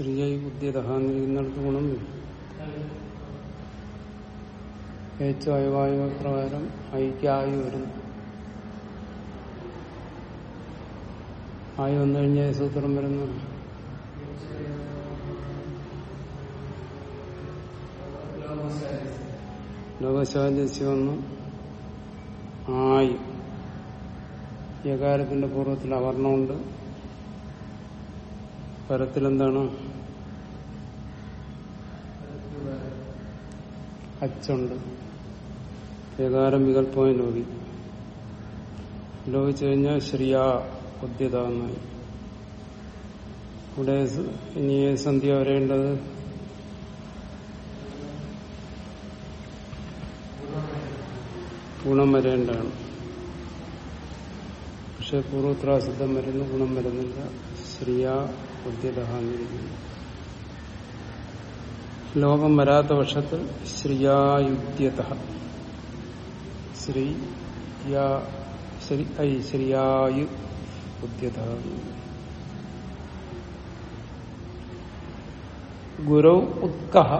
ശ്രീജൈ ബുദ്ധിദഹാന്നിരിക്കുന്നിടത്ത് ഗുണം ഏറ്റവും അയവായു പ്രകാരം ഐക്യായു വരുന്നു. ആയി വന്നു കഴിഞ്ഞാൽ സൂത്രം വരുന്നു ലോകശാന്യസ്യ വന്നു ആയി. യകാരത്തിന്റെ പൂർവത്തിൽ അവർണമുണ്ട് പരത്തിലെന്താണ്? അച്ചുണ്ട് ഏകാരം വികല്പമായി ലോകി. ലോകിച്ചു കഴിഞ്ഞാൽ ശ്രീയാ ഉദ്യത ഇവിടെ ഇനി സന്ധ്യ വരേണ്ടത്? ഗുണം വരേണ്ടതാണ്. പക്ഷെ പൂർവോത്രാസിദ്ധം വരുന്നു ഗുണം വരുന്നില്ല. ശ്രീയാ ഉദ്യത എന്നിരിക്കുന്നു ലോകം വരാത്ത പക്ഷത്തിൽ ശ്രീയായുദ്യത ശ്രീ ശ്രീയായു ഉദ്യത ഗുരൗ ഉത്കഹ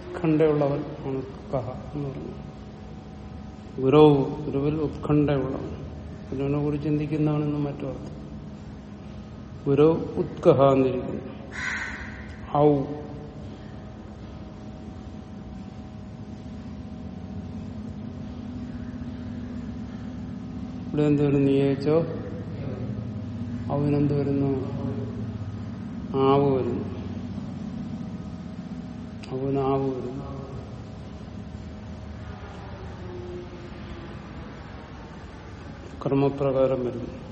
ഉത്കണ്ഠയുള്ളവൻ ആണ് എന്ന് പറഞ്ഞു ഗുരുവ് ഗുരുവിൽ ഉത്കണ്ഠയുള്ളവൻ. ഗുരുവിനെ കുറിച്ച് ചിന്തിക്കുന്നവനെന്ന് മറ്റു അർത്ഥം ഗുരു ഉത്കഹ എന്നിരിക്കുന്നു ഔ. ഇവിടെ എന്ത് വരുന്നു ചോദിച്ചോ? അവനെന്ത് വരുന്നു? ആവ് വരുന്നു. അവനാവ് വരുന്നു. കർമ്മപ്രകാരം വരുന്നു.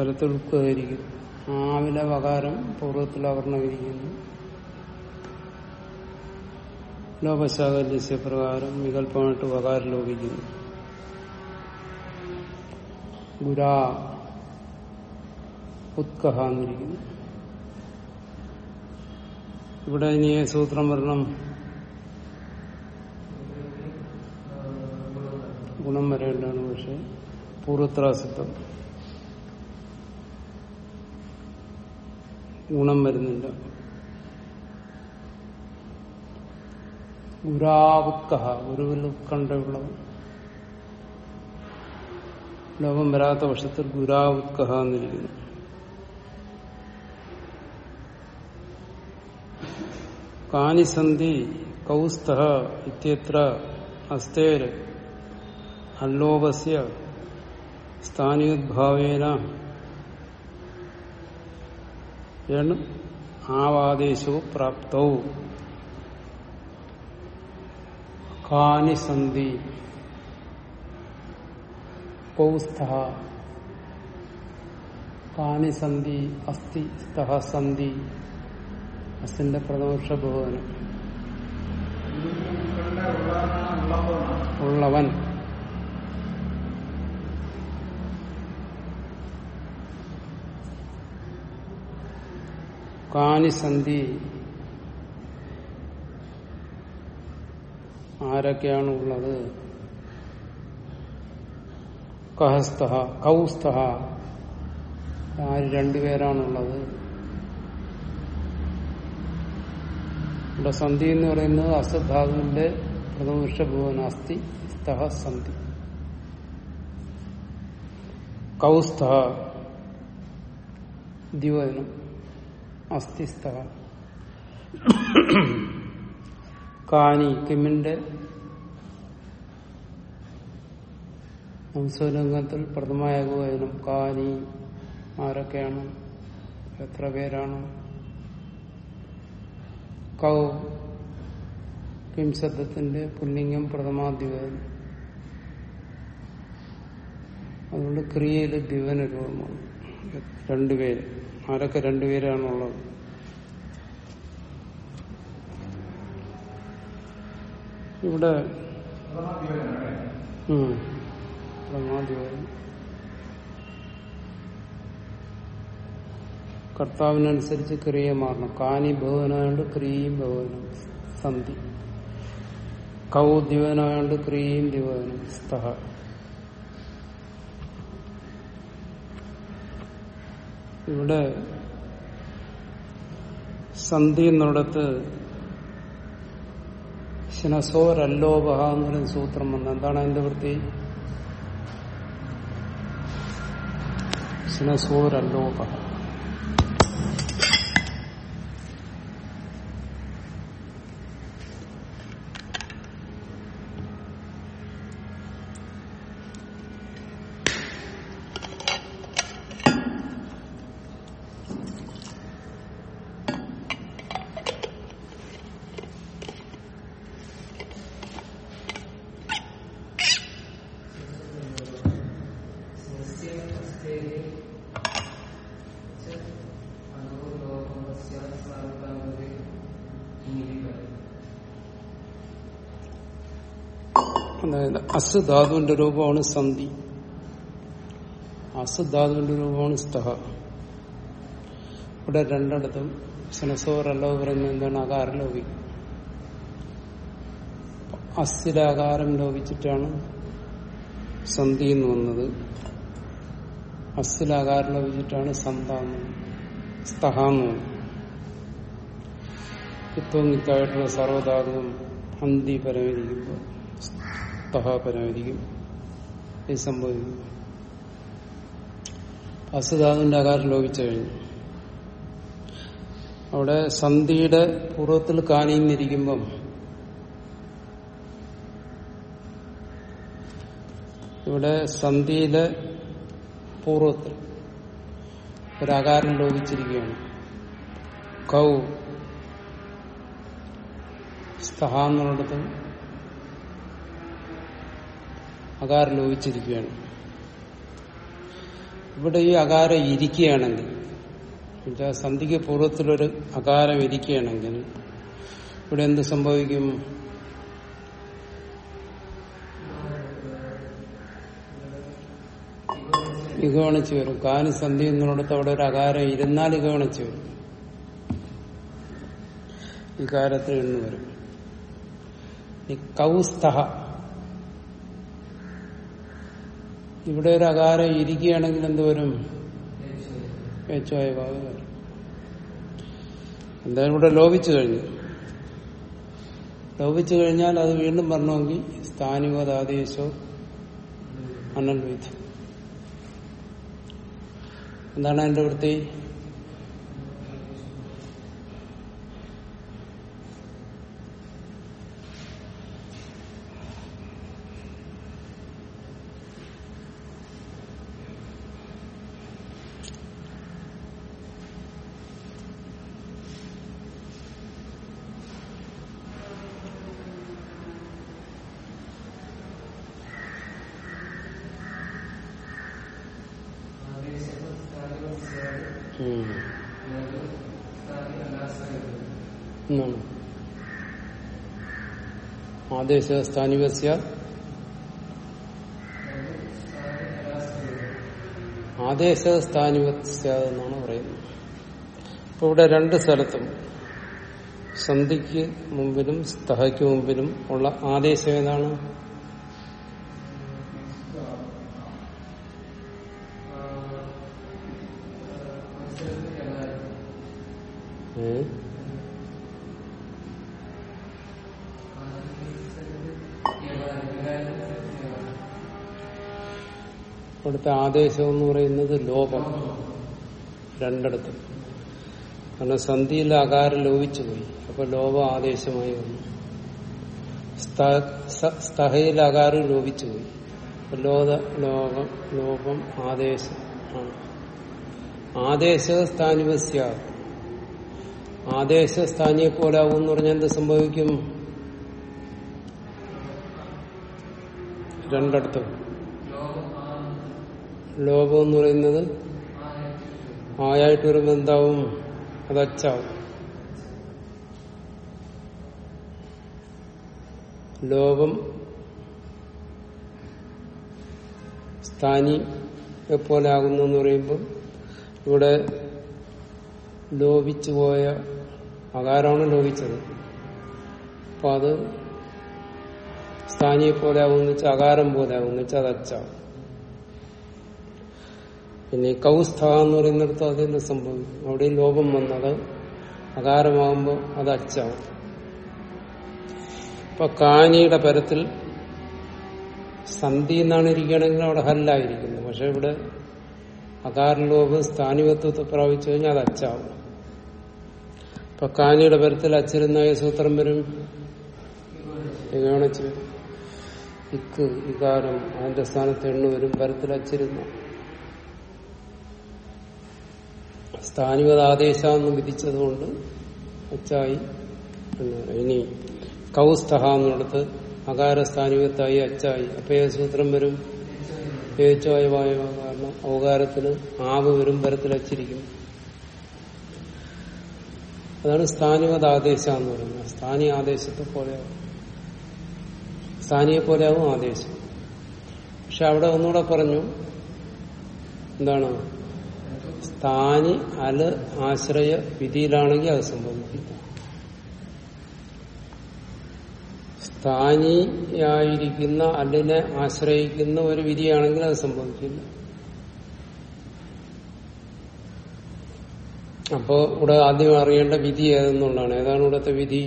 പലത്തിൽ ഉൾക്കുകയായിരിക്കും ആവിലെ വകാരം പൂർവത്തിൽ അവർണകരിക്കുന്നു. ലോകശാകല്യസ്യ പ്രകാരം വികല്പമായിട്ട് വകാരം ലോപിക്കുന്നു. ഗുരാ ഉത്കഹ എന്നിരിക്കുന്നു. ഇവിടെ ഇനി സൂത്രം വരണം. ഗുണം വരേണ്ടതാണ് പക്ഷെ പൂർവത്രാസിദ്ധം ഗുണം വരുന്നില്ല. ഗുരാവുക്കഹ ഗുരുവിൽ ഉത്കണ്ഠയുള്ളവൻ. ലോകം വരാത്ത വർഷത്തിൽ ഗുരാവുത്കഹ എന്നിരിക്കുന്നു. കാനിസന്ധി കൗസ്തഹ കൗസ്ത ഇത്യത്ര അസ്തേര് അല്ലോപസ്യ സ്ഥാനീയോദ്ഭാവേന. ആവാദേശോ പ്രാപ്തവും കാനി സന്ധി. കൗസ്ഥ കാനി സന്ധി അസ്ഥി സ്ഥ സന്ധി. അസ്ഥിന്റെ പ്രദോഷ ബഹുവനം. ഉള്ളവൻ. കാനി സന്ധി ആരൊക്കെയാണ് ഉള്ളത് കഹസ്ത കൗസ്ത ആര് രണ്ടുപേരാണുള്ളത് ഇവിടെ സന്ധി എന്ന് പറയുന്നത് അസധാതുവിന്റെ പ്രഥമവൃക്ഷഭുവന അസ്ഥി സ്തഹ സന്ധി. കൗസ്ത ദ്വിവചനം അസ്ഥിസ്ഥ കാനി കിമിന്റെ വംശരംഗത്തിൽ പ്രഥമായ കാനി ആരൊക്കെയാണ്? എത്ര പേരാണ്? കൗ കിംശബ്ദത്തിന്റെ പുല്ലിംഗം പ്രഥമാധിപതി അതുകൊണ്ട് ക്രിയയിലെ ദിവന രൂപമാണ് രണ്ടുപേര് ആരൊക്കെ രണ്ടുപേരാണുള്ളത്? ഇവിടെ കർത്താവിനനുസരിച്ച് ക്രിയ മാറണം. കാനി ഭവനായോണ്ട് ക്രിയയും ഭവനം. സന്ധി. കൗ ദിവനായോണ്ട് ക്രിയയും ദിവനം സ്തഹ. ഇവിടെ സന്ധി എന്നിടത്ത് ശനസോരല്ലോപഹ എന്ന് പറയുന്ന സൂത്രം വന്ന. എന്താണ് അതിന്റെ വൃത്തി? ശിനസോരല്ലോപഹ. അതായത് അസ് ധാതുവിന്റെ രൂപമാണ് സന്ധി. അസ് ധാതുവിന്റെ രൂപമാണ് സ്തഹ. ഇവിടെ രണ്ടിടത്തും ശനസോറല്ലോ പറയുന്നത് എന്താണ് അകാരം ലോപിക്കും അസിലെ അകാരം ലോപിച്ചിട്ടാണ് സന്ധി എന്ന് വന്നത്. അസിലെ അകാരം ലോപിച്ചിട്ടാണ് സന്താന്ന് സ്തഹ എന്ന് വന്നത്. ഇപ്പം നിത്തായിട്ടുള്ള സർവധാതുവും ഹന്തി പരമിരിക്കുമ്പോൾ സ്തഹ പരമിരിക്കും ഇത് സംഭവിക്കും അസുധാതുവിന്റെ ആകാരം ലോപിച്ചു കഴിഞ്ഞു. അവിടെ സന്ധിയുടെ പൂർവത്തിൽ കാണിന്നിരിക്കുമ്പം ഇവിടെ സന്ധിയിലെ പൂർവത്തിൽ ഒരാകാരം ലോപിച്ചിരിക്കുകയാണ്. കൗ സ്തഹ എന്നുള്ളിടത്ത് അകാരം ലോപിച്ചിരിക്കുകയാണ്. ഇവിടെ ഈ അകാരം ഇരിക്കുകയാണെങ്കിൽ സന്ധിക്ക് പൂർവത്തിലൊരു അകാരം ഇരിക്കുകയാണെങ്കിൽ ഇവിടെ എന്ത് സംഭവിക്കും? ഇകവണിച്ച് വരും. കാന് സന്ധി എന്നിടത്ത് അവിടെ ഒരു അകാരം ഇരുന്നാൽ ഇകവണിച്ച് വരും. ഇകാരത്തിൽ നിന്ന് വരും. കൗസ്തഹ ഇവിടെ ഒരു അകാരം ഇരിക്കുകയാണെങ്കിൽ എന്തുവരും ഭാഗം വരും. എന്തായാലും ഇവിടെ ലോപിച്ചു കഴിഞ്ഞു. ലോപിച്ചു കഴിഞ്ഞാൽ അത് വീണ്ടും പറഞ്ഞെങ്കിൽ സ്ഥാനികതാദേശോ അനൽവിധം എന്താണ് അതിന്റെ വൃത്തി എന്നാണ് ആദേശ സ്ഥാനികസ്യ ആദേശ എന്നാണ് പറയുന്നത്. ഇപ്പൊ ഇവിടെ രണ്ട് സ്ഥലത്തും സന്ധിക്ക് മുമ്പിലും സ്തഹയ്ക്ക് മുമ്പിലും ഉള്ള ആദേശം ഏതാണ്? ഇവിടുത്തെ ആദേശം എന്ന് പറയുന്നത് ലോപം. രണ്ടിടത്തും. കാരണം സന്ധിയിൽ അകാരം ലോപിച്ചു പോയി. അപ്പൊ ലോപ ആദേശമായി വന്നു. സ്തഹയിൽ അകാരം ലോപിച്ചു പോയി. ലോക ലോകം ലോപം ആദേശം ആദേശ സ്ഥാനിവസ്യ ആദേശ സ്ഥാനിയെ പോലെ ആവും എന്ന് പറഞ്ഞാൽ എന്ത് സംഭവിക്കും? രണ്ടിടത്തും. ലോകം എന്ന് പറയുന്നത്? ആയായിട്ട് വരുമ്പോൾ എന്താവും? അത് അച്ചാവും ലോകം സ്ഥാനി പോലെ ആകുന്നു എന്ന് പറയുമ്പോൾ ഇവിടെ ലോപിച്ചു പോയ അകാരമാണ് ലോപിച്ചത്. അപ്പൊ അത് സ്ഥാനിയെ പോലെ ആകുമെന്ന് വെച്ചാൽ അകാരം പോലെ ആകുമെന്ന് വെച്ചാൽ അത് അച്ചാവും പിന്നെ കൗസ്ഥ എന്ന് പറയുന്നിടത്ത് അത് തന്നെ സംഭവിക്കും അവിടെയും ലോപം വന്നത് അകാരമാകുമ്പോൾ അത് അച്ചാവും ഇപ്പൊ കാനിയുടെ പരത്തിൽ സന്ധി എന്നാണ് ഇരിക്കുകയാണെങ്കിൽ അവിടെ ഹല്ലായിരിക്കുന്നത് പക്ഷെ ഇവിടെ അകാരലോപം സ്ഥാനികത്വത്തെ പ്രാപിച്ചു കഴിഞ്ഞാൽ അത് അച്ചാവും ഇപ്പൊ കാനിയുടെ പരത്തിൽ അച്ചിരുന്ന സൂത്രം വരും? ഇക്ക് ഇകാരം അതിന്റെ സ്ഥാനത്ത് എണ്ണ വരും. പരത്തിൽ അച്ചിരുന്ന സ്ഥാനികത ആദേശാന്ന് വിധിച്ചതുകൊണ്ട് അച്ചായി ഇനി കൗസ്തഹ എന്നിടത്ത് അകാര സ്ഥാനികത്തായി അച്ചായി. അപ്പൊ ഏത് സൂത്രം വരും? ഏച്ചോയ വായവ കാരണം ഔകാരത്തിന് ആവ് വരും പരത്തിൽ അച്ചിരിക്കും. അതാണ് സ്ഥാനികത ആദേശ എന്ന് പറയുന്നത്. സ്ഥാനീയ ആദേശത്തെ പോലെയാവും. സ്ഥാനീയെ പോലെയാവും ആദേശം. പക്ഷെ അവിടെ ഒന്നുകൂടെ പറഞ്ഞു എന്താണ് സ്ഥാനി അൽ ആശ്രയ വിധിയിലാണെങ്കിൽ അത് സംഭവിക്കില്ല സ്ഥാനിയായിരിക്കുന്ന അല്ലിനെ ആശ്രയിക്കുന്ന ഒരു വിധിയാണെങ്കിൽ അത് സംഭവിക്കില്ല. അപ്പോ ഇവിടെ ആദ്യം അറിയേണ്ട വിധി ഏതെന്നുള്ളതാണ്. ഏതാണ് ഇവിടുത്തെ വിധി?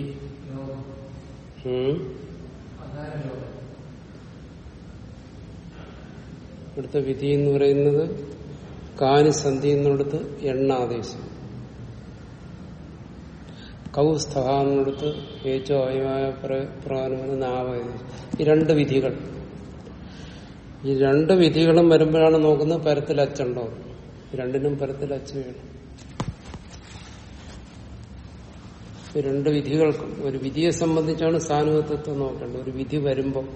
ഇവിടുത്തെ വിധി എന്ന് പറയുന്നത് കാനിസന്ധി എന്നിടത്ത് എണ്ണാദേശം. കൗസ്തഹ എന്നിടത്ത് ഏറ്റവും അയമായ പ്രകാരമാണ് നാവാദേശം ഈ രണ്ട് വിധികൾ. ഈ രണ്ട് വിധികളും വരുമ്പോഴാണ് നോക്കുന്നത് പരത്തിൽ അച്ചുണ്ടോ? രണ്ടിനും പരത്തിൽ അച്ച് വേണം. രണ്ട് വിധികൾക്കും ഒരു വിധിയെ സംബന്ധിച്ചാണ് സ്ഥാനുവത്വത്തെ നോക്കേണ്ടത്. ഒരു വിധി വരുമ്പോൾ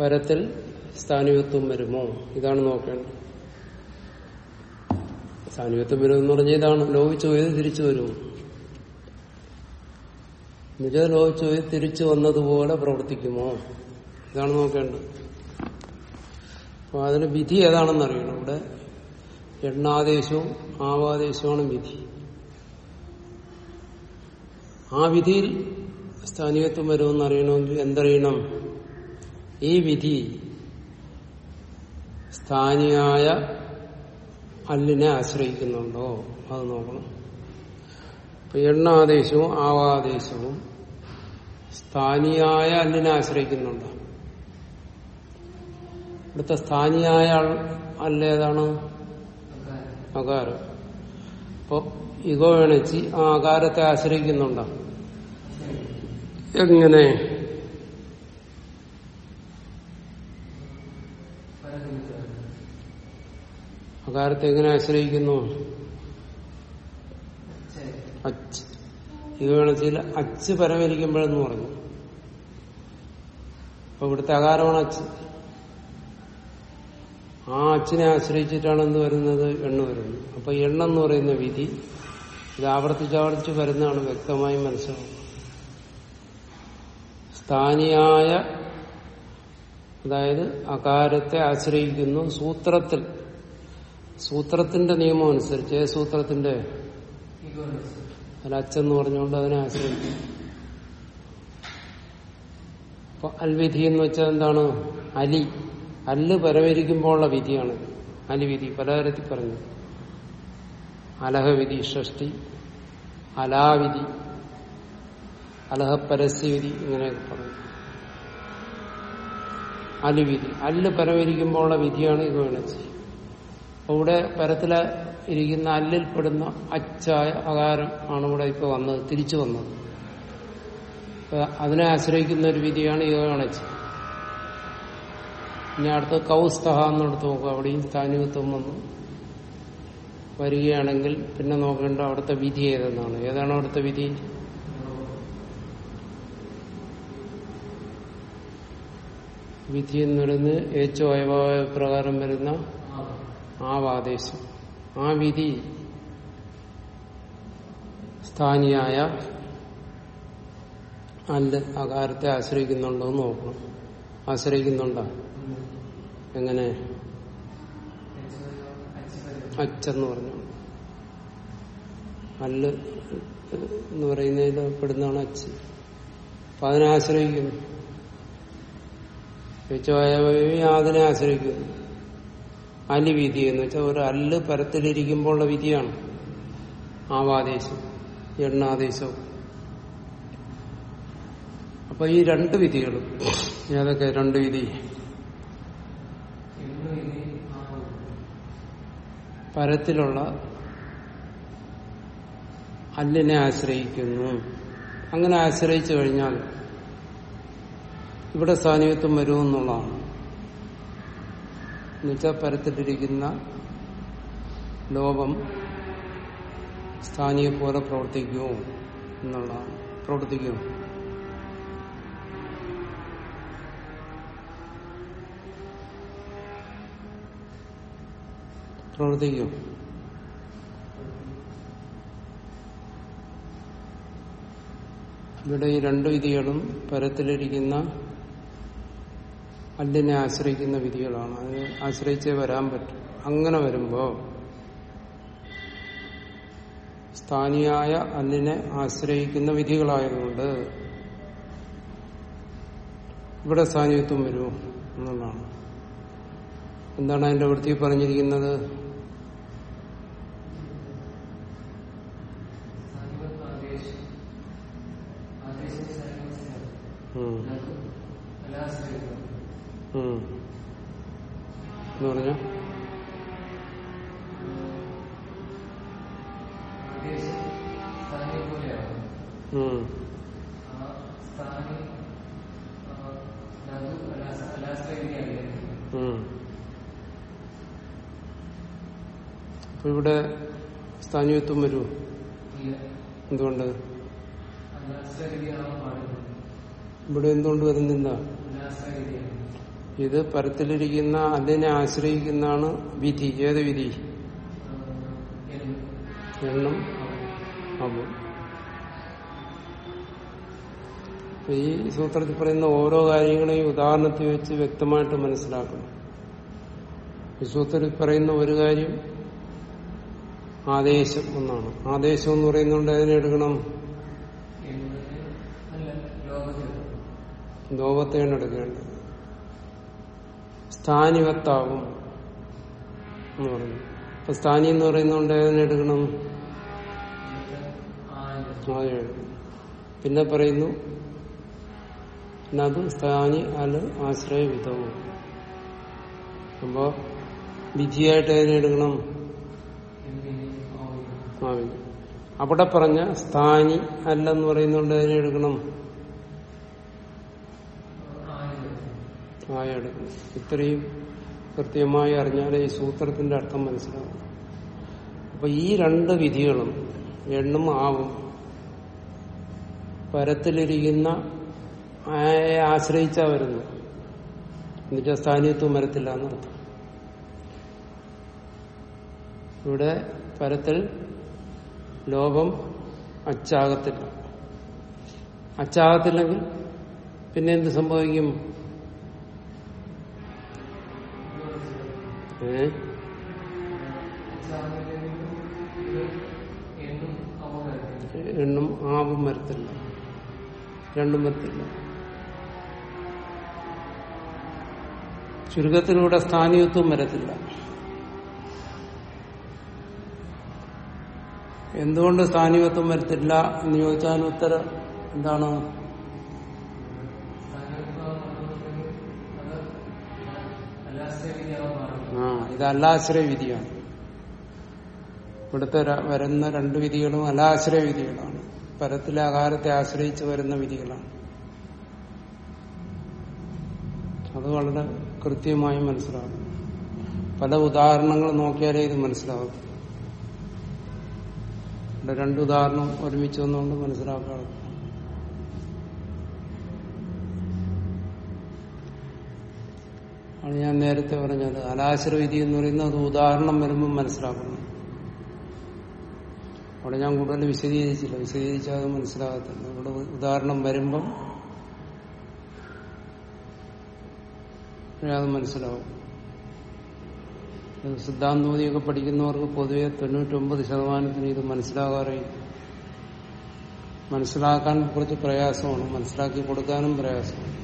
പരത്തിൽ സ്ഥാനുവത്വം വരുമോ? ഇതാണ് നോക്കേണ്ടത്. സ്ഥാനികത്വം വരുമെന്ന് പറഞ്ഞ ഇതാണ്. ലോപിച്ചു പോയത് തിരിച്ചു വരുമോ? നിജ ലോപിച്ചു പോയി തിരിച്ചു വന്നതുപോലെ പ്രവർത്തിക്കുമോ? ഇതാണ് നോക്കേണ്ടത്. അപ്പൊ അതിന് വിധി ഏതാണെന്ന് അറിയണം. ഇവിടെ എണ്ണാദേശവും ആവാദേശവുമാണ് വിധി. ആ വിധിയിൽ സ്ഥാനികത്വം വരുമെന്ന് അറിയണമെങ്കിൽ എന്തറിയണം? ഈ വിധി സ്ഥാനിയായ അല്ലിനെ ആശ്രയിക്കുന്നുണ്ടോ? അത് നോക്കണം. ഇപ്പൊ എണ്ണാദേശവും ആവാദേശവും സ്ഥാനിയായ അല്ലിനെ ആശ്രയിക്കുന്നുണ്ടോ. ഇവിടുത്തെ സ്ഥാനിയായ അല്ലേതാണ് അകാരം. അപ്പൊ ഇഗോ എണച്ചി ആ ആകാരത്തെ ആശ്രയിക്കുന്നുണ്ടോ? എങ്ങനെ? അകാരത്തെ എങ്ങനെ ആശ്രയിക്കുന്നു? അച്ച്. ഇഗോ എണച്ചിയിൽ അച്ച് പരമരിക്കുമ്പോഴെന്ന് പറഞ്ഞു. അപ്പൊ ഇവിടുത്തെ അകാരമാണ് അച്ച്. ആ അച്ഛനെ ആശ്രയിച്ചിട്ടാണ് എന്ത് വരുന്നത് എണ്ണ വരുന്നത് അപ്പൊ എണ്ണ എന്ന് പറയുന്ന വിധി ഇത് ആവർത്തിച്ചാവർത്തിച്ച് വരുന്നതാണ് വ്യക്തമായി മനസ്സിലാവും സ്ഥാനിയായ അതായത് അകാരത്തെ ആശ്രയിക്കുന്നു സൂത്രത്തിൽ. സൂത്രത്തിന്റെ നിയമം അനുസരിച്ച് ഏ സൂത്രത്തിന്റെ? അച്ഛന്ന് പറഞ്ഞുകൊണ്ട് അതിനെ ആശ്രയിക്കും. അപ്പൊ അൽവിധി എന്ന് വെച്ചാൽ എന്താണ്? അലി. അല്ല് പരമരിക്കുമ്പോഴുള്ള വിധിയാണ്. അലിവിധി പലതരത്തിൽ പറഞ്ഞു. അലഹവിധി ഷഷ്ടി. അലാവിധി. അലഹ പരസ്യവിധി ഇങ്ങനെയൊക്കെ പറഞ്ഞു. അലിവിധി അല്ല് പരമരിക്കുമ്പോഴുള്ള വിധിയാണ് ഇത് വേണച്ചി. ഇവിടെ പരത്തില ഇരിക്കുന്ന അല്ലിൽപ്പെടുന്ന അച്ചായ അകാരം ആണ് ഇവിടെ ഇപ്പൊ വന്നത് തിരിച്ചു വന്നത്. അതിനെ ആശ്രയിക്കുന്ന ഒരു വിധിയാണ് യോഗാണച്ച് ഇനി അടുത്ത് കൗസ്തഹ എന്നെടുത്ത് നോക്കുക. അവിടെയും സ്ഥാനികത്വം വന്നു വരികയാണെങ്കിൽ പിന്നെ നോക്കേണ്ട അവിടുത്തെ വിധി ഏതെന്നാണ്. ഏതാണ് അവിടുത്തെ വിധി? വിധി എന്ന് പറയുന്നത് ഏറ്റവും അയവായ പ്രകാരം വരുന്ന ആവാദേശം. ആ വിധി സ്ഥാനിയായ അല്ല അകാരത്തെ ആശ്രയിക്കുന്നുണ്ടോ എന്ന് നോക്കണം. ആശ്രയിക്കുന്നുണ്ടോ? എങ്ങനെ? അച്ഛന്ന് പറഞ്ഞു. അല്ല് എന്ന് പറയുന്നതിൽ പെടുന്നതാണ് അച്ഛൻ. അപ്പൊ അതിനെ ആശ്രയിക്കുന്നു. അതിനെ ആശ്രയിക്കുന്നു. അലി വിധി എന്ന് വെച്ചാൽ ഒരു അല്ല് പരത്തിലിരിക്കുമ്പോഴുള്ള വിധിയാണ്. ആവാദേശം എണ്ണാദേശവും അപ്പൊ ഈ രണ്ട് വിധികളും ഏതൊക്കെ രണ്ട് വിധി? പരത്തിലുള്ള അല്ലിനെ ആശ്രയിക്കുന്നു. അങ്ങനെ ആശ്രയിച്ചു കഴിഞ്ഞാൽ ഇവിടെ സാന്നിധ്യത്വം വരുമെന്നുള്ളതാണ്. എന്നുവെച്ചാൽ പരത്തിട്ടിരിക്കുന്ന ലോകം സ്ഥാനീയ പോലെ പ്രവർത്തിക്കുമോ എന്നുള്ളതാണ്. പ്രവർത്തിക്കുമോ പ്രവർത്തിക്കും. ഇവിടെ ഈ രണ്ട് വിധികളും പരത്തിലിരിക്കുന്ന അല്ലിനെ ആശ്രയിക്കുന്ന വിധികളാണ്. അതിനെ ആശ്രയിച്ചേ വരാൻ പറ്റും. അങ്ങനെ വരുമ്പോൾ സ്ഥാനിയായ അല്ലിനെ ആശ്രയിക്കുന്ന വിധികളായതുകൊണ്ട് ഇവിടെ സ്ഥാനീയത്വം വരുമോ എന്നുള്ളതാണ്. എന്താണ് അതിന്റെ വൃത്തി പറഞ്ഞിരിക്കുന്നത്? ഇവിടെ എന്തുകൊണ്ട് വരുന്നില്ല? ഇത് പരത്തിലിരിക്കുന്ന അതിനെ ആശ്രയിക്കുന്നതാണ് വിധി. ഏത് വിധി? എണ്ണം അപ്പം ഈ സൂത്രത്തിൽ പറയുന്ന ഓരോ കാര്യങ്ങളെയും ഉദാഹരണത്തിൽ വെച്ച് വ്യക്തമായിട്ട് മനസ്സിലാക്കണം. ഈ സൂത്രത്തിൽ പറയുന്ന ഒരു കാര്യം ആദേശം ഒന്നാണ്. ആദേശം എന്ന് പറയുന്നതുകൊണ്ട് അതിനെ എടുക്കണം. ലോകത്തെയാണ് എടുക്കേണ്ടത് സ്ഥാനിവത്താവും എന്ന് പറഞ്ഞു. അപ്പൊ സ്ഥാനി എന്ന് പറയുന്നതുകൊണ്ട് അതിനെ എടുക്കണം? പിന്നെ പറയുന്നു അതും സ്ഥാനി അൽ ആശ്രയ വിധവും. അപ്പോ വിധിയായിട്ട് ഏതിനെ എടുക്കണം? അവിടെ പറഞ്ഞ സ്ഥാനി അല്ലെന്ന് പറയുന്നതുകൊണ്ട് അതിനെ എടുക്കണം? ആയ എടുക്കണം ഇത്രയും കൃത്യമായി അറിഞ്ഞാലേ ഈ സൂത്രത്തിന്റെ അർത്ഥം മനസ്സിലാവും. അപ്പൊ ഈ രണ്ട് വിധികളും എണ്ണും ആവും. പരത്തിലിരിക്കുന്ന ആയെ ആശ്രയിച്ചാ വരുന്നു എന്നുവെച്ചാൽ സ്ഥാനീയത്വം വരത്തില്ല എന്നർത്ഥം. ഇവിടെ പരത്തിൽ ലോകം അച്ചാകത്തില്ല. അച്ചാകത്തില്ലെങ്കിൽ പിന്നെ എന്ത് സംഭവിക്കും? എണ്ണും ആവും വരത്തില്ല രണ്ടും വരത്തില്ല ചുരുക്കത്തിലൂടെ സ്ഥാനീയത്വം വരത്തില്ല എന്തുകൊണ്ട് സ്ഥാനീയത്വം വരത്തില്ല എന്ന് ചോദിച്ചാൽ ഉത്തരം എന്താണ്? ഇത് അല്ലാശ്രയ വിധിയാണ്. ഇവിടുത്തെ വരുന്ന രണ്ട് വിധികളും അലാശ്രയ വിധികളാണ്. പരത്തിലെ ആകാരത്തെ ആശ്രയിച്ച് വരുന്ന വിധികളാണ്. അത് വളരെ കൃത്യമായി മനസ്സിലാകും. പല ഉദാഹരണങ്ങൾ നോക്കിയാലേ ഇത് മനസ്സിലാവും രണ്ടുദാഹരണം ഒരുമിച്ച് വന്നുകൊണ്ട് മനസ്സിലാക്കാറ് ആണ് ഞാൻ നേരത്തെ പറഞ്ഞത്. അലാശ്ര വിധി എന്ന് പറയുന്നത് അത് ഉദാഹരണം വരുമ്പോൾ മനസ്സിലാക്കുന്നു. അവിടെ ഞാൻ കൂടുതൽ വിശദീകരിച്ചില്ല. വിശദീകരിച്ചാൽ അത് മനസ്സിലാകത്തില്ല. ഇവിടെ ഉദാഹരണം വരുമ്പം അത് മനസ്സിലാവും. സിദ്ധാന്തോതിയൊക്കെ പഠിക്കുന്നവർക്ക് പൊതുവെ തൊണ്ണൂറ്റൊമ്പത് ശതമാനത്തിന് ഇത് മനസ്സിലാകാറില്ല മനസ്സിലാക്കാൻ കുറച്ച് പ്രയാസമാണ്. മനസ്സിലാക്കി കൊടുക്കാനും പ്രയാസമാണ്.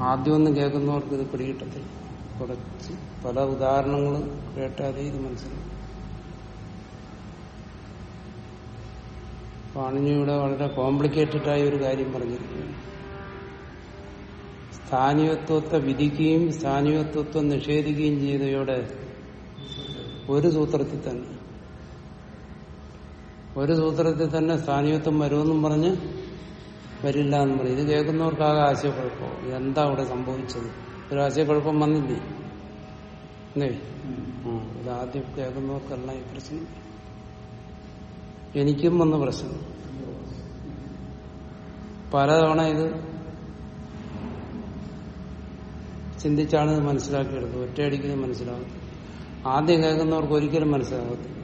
ആദ്യമൊന്നും കേൾക്കുന്നവർക്ക് ഇത് പിടികിട്ടത്തില്ല. കുറച്ച് പല ഉദാഹരണങ്ങൾ കേട്ടാലേ ഇത് മനസ്സിലാവും. പാണിനിയുടെ വളരെ കോംപ്ലിക്കേറ്റഡ് ആയ ഒരു കാര്യം പറഞ്ഞിരിക്കുന്നു. സ്ഥാനീയത്വത്തെ വിധിക്കുകയും സ്ഥാനീയത്വത്തെ നിഷേധിക്കുകയും ചെയ്തയോടെ ഒരു സൂത്രത്തിൽ തന്നെ ഒരു സൂത്രത്തിൽ തന്നെ സ്ഥാനീയത്വം വരുമെന്നും പറഞ്ഞ് വരില്ല എന്ന് പറയും. ഇത് കേൾക്കുന്നവർക്കാകെ ആശയക്കുഴപ്പം. ഇതെന്താ അവിടെ സംഭവിച്ചത്? ഒരു ആശയക്കുഴപ്പം വന്നില്ലേ? അല്ലേ? ഇത് ആദ്യം കേൾക്കുന്നവർക്കല്ല ഈ പ്രശ്നം. എനിക്കും വന്ന പ്രശ്നം. പലതവണ ഇത് ചിന്തിച്ചാണ് ഇത് മനസ്സിലാക്കിയെടുത്തത്. ഒറ്റയടിക്ക് മനസ്സിലാകും ആദ്യം കേൾക്കുന്നവർക്ക് ഒരിക്കലും മനസ്സിലാകത്തില്ല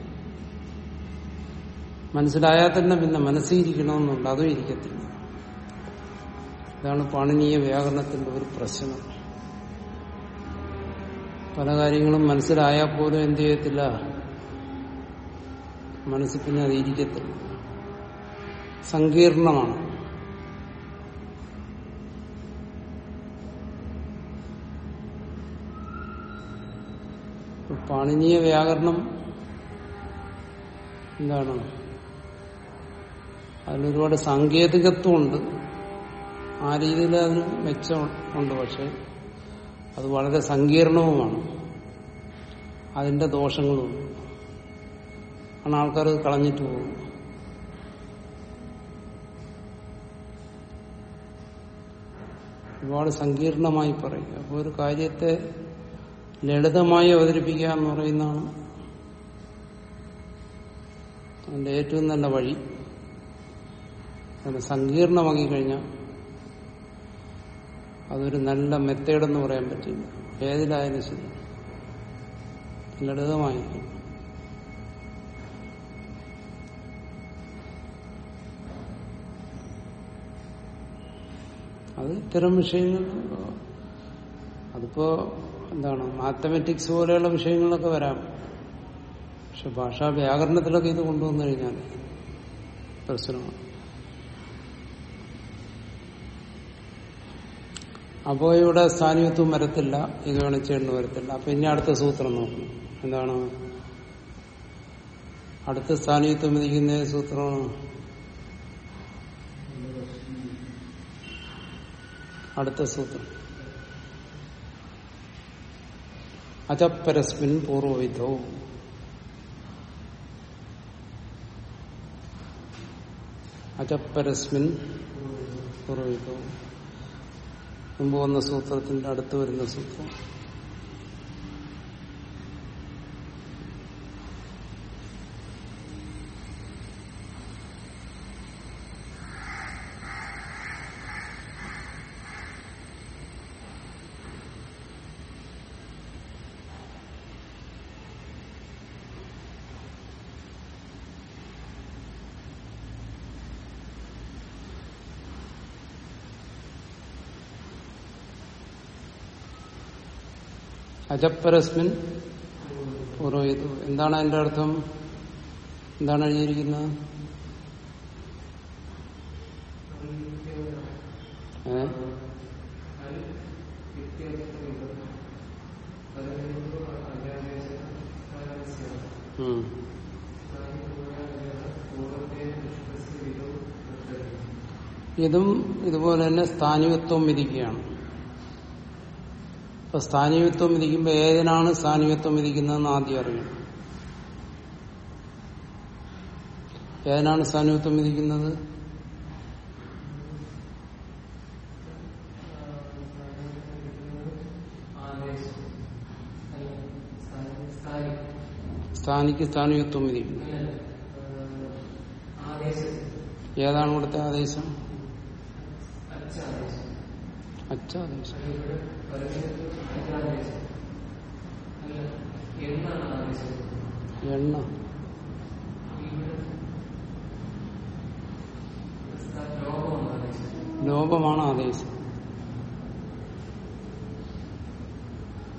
മനസ്സിലായാൽ തന്നെ പിന്നെ മനസ്സിരിക്കണമെന്നുണ്ട് അതും ഇരിക്കത്തില്ല. ഇതാണ് പാണിനീയ വ്യാകരണത്തിന്റെ ഒരു പ്രശ്നം. പല കാര്യങ്ങളും മനസ്സിലായാൽ പോലും എന്ത് ചെയ്യത്തില്ല. മനസ്സിൽ പിന്നെ അത് ഇരിക്കത്തില്ല. സങ്കീർണമാണ്. പാണിനീയ വ്യാകരണം എന്താണ്? അതിലൊരുപാട് സാങ്കേതികത്വമുണ്ട്. ആ രീതിയിൽ അതിന് മെച്ചമുണ്ട് പക്ഷെ അത് വളരെ സങ്കീർണവുമാണ്. അതിന്റെ ദോഷങ്ങളും ആണ് ആൾക്കാർ കളഞ്ഞിട്ട് പോകും. ഒരുപാട് സങ്കീർണമായി പറയും. അപ്പോൾ ഒരു കാര്യത്തെ ലളിതമായി അവതരിപ്പിക്കുക എന്ന് പറയുന്നതാണ് അതിന്റെ ഏറ്റവും നല്ല വഴി. അതിനെ സങ്കീർണമാക്കി കഴിഞ്ഞാൽ അതൊരു നല്ല മെത്തേഡെന്ന് പറയാൻ പറ്റില്ല. ഏതിലായാലും ശരി. ലളിതമായി അത് ഇത്തരം വിഷയങ്ങൾ അതിപ്പോ എന്താണ് മാത്തമെറ്റിക്സ് പോലെയുള്ള വിഷയങ്ങളൊക്കെ വരാം. പക്ഷെ ഭാഷാ വ്യാകരണത്തിലൊക്കെ ഇത് കൊണ്ടുവന്നു കഴിഞ്ഞാൽ പ്രശ്നമാണ്. അപ്പോ ഇവിടെ സ്ഥാനീയത്വം വരത്തില്ല ഇത് വേണിച്ചേണ്ട് വരത്തില്ല. അപ്പൊ ഇനി അടുത്ത സൂത്രം നോക്കണം എന്താണ്? അടുത്ത സ്ഥാനീയത്വം വിധിക്കുന്ന സൂത്രമാണ് അടുത്ത സൂത്രം. അജപ്പരസ്മിൻ പൂർവവിധവും അജപ്പരസ്മിൻ പൂർവവിധവും മുമ്പ് വന്ന സൂത്രത്തിന്റെ അടുത്ത് വരുന്ന സൂത്രം. അജപ്പരസ്മിൻ പുരോഹിതു. എന്താണ് അതിന്റെ അർത്ഥം? എന്താണ് എഴുതിയിരിക്കുന്നത്. ഇതും ഇതുപോലെ തന്നെ സ്ഥാനികത്വം വിധിക്കുകയാണ്. അപ്പൊ സ്ഥാനീയത്വം വിധിക്കുമ്പോൾ ഏതിനാണ് സ്ഥാനീയത്വം വിധിക്കുന്നതെന്ന് ആദ്യം അറിയണം. ഏതിനാണ് സ്ഥാനീയത്വം വിധിക്കുന്നത് സ്ഥാനിക്ക് സ്ഥാനീയത്വം വിധിക്കുന്നു ഏതാണ് ഇവിടുത്തെ ആദേശം എണ്ണ. ലോപമാണ് ആദേശം.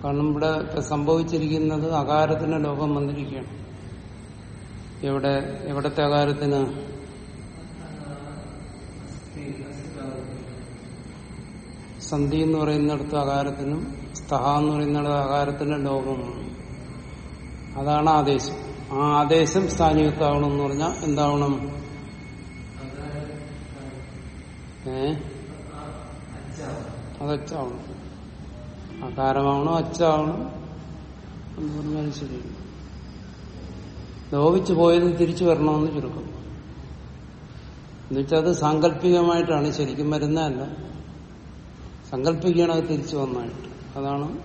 കാരണം ഇവിടെ സംഭവിച്ചിരിക്കുന്നത് അകാരത്തിന് ലോകം വന്നിരിക്കുകയാണ്. എവിടെ എവിടത്തെ അകാരത്തിന് സന്ധി എന്ന് പറയുന്നിടത്ത് അകാരത്തിനും സ്ഥഹ എന്ന് പറയുന്നിടത്ത് അകാരത്തിന്റെ ലോകമാണ് അതാണ് ആദേശം. ആ ആദേശം സ്ഥാനീയത്താവണം എന്ന് പറഞ്ഞാൽ എന്താവണം? ഏ? അതച്ചാവണം. അകാരമാവണം അച്ചാവണം എന്ന് പറഞ്ഞാൽ ശരി. ലോപിച്ചു പോയത് തിരിച്ചു വരണമെന്ന് ചുരുക്കം. എന്നുവെച്ചാൽ അത് സാങ്കല്പികമായിട്ടാണ് ശരിക്കും വരുന്നതല്ല. സങ്കല്പിക്കുകയാണ് അത് തിരിച്ചു വന്നായിട്ട്. അതാണ്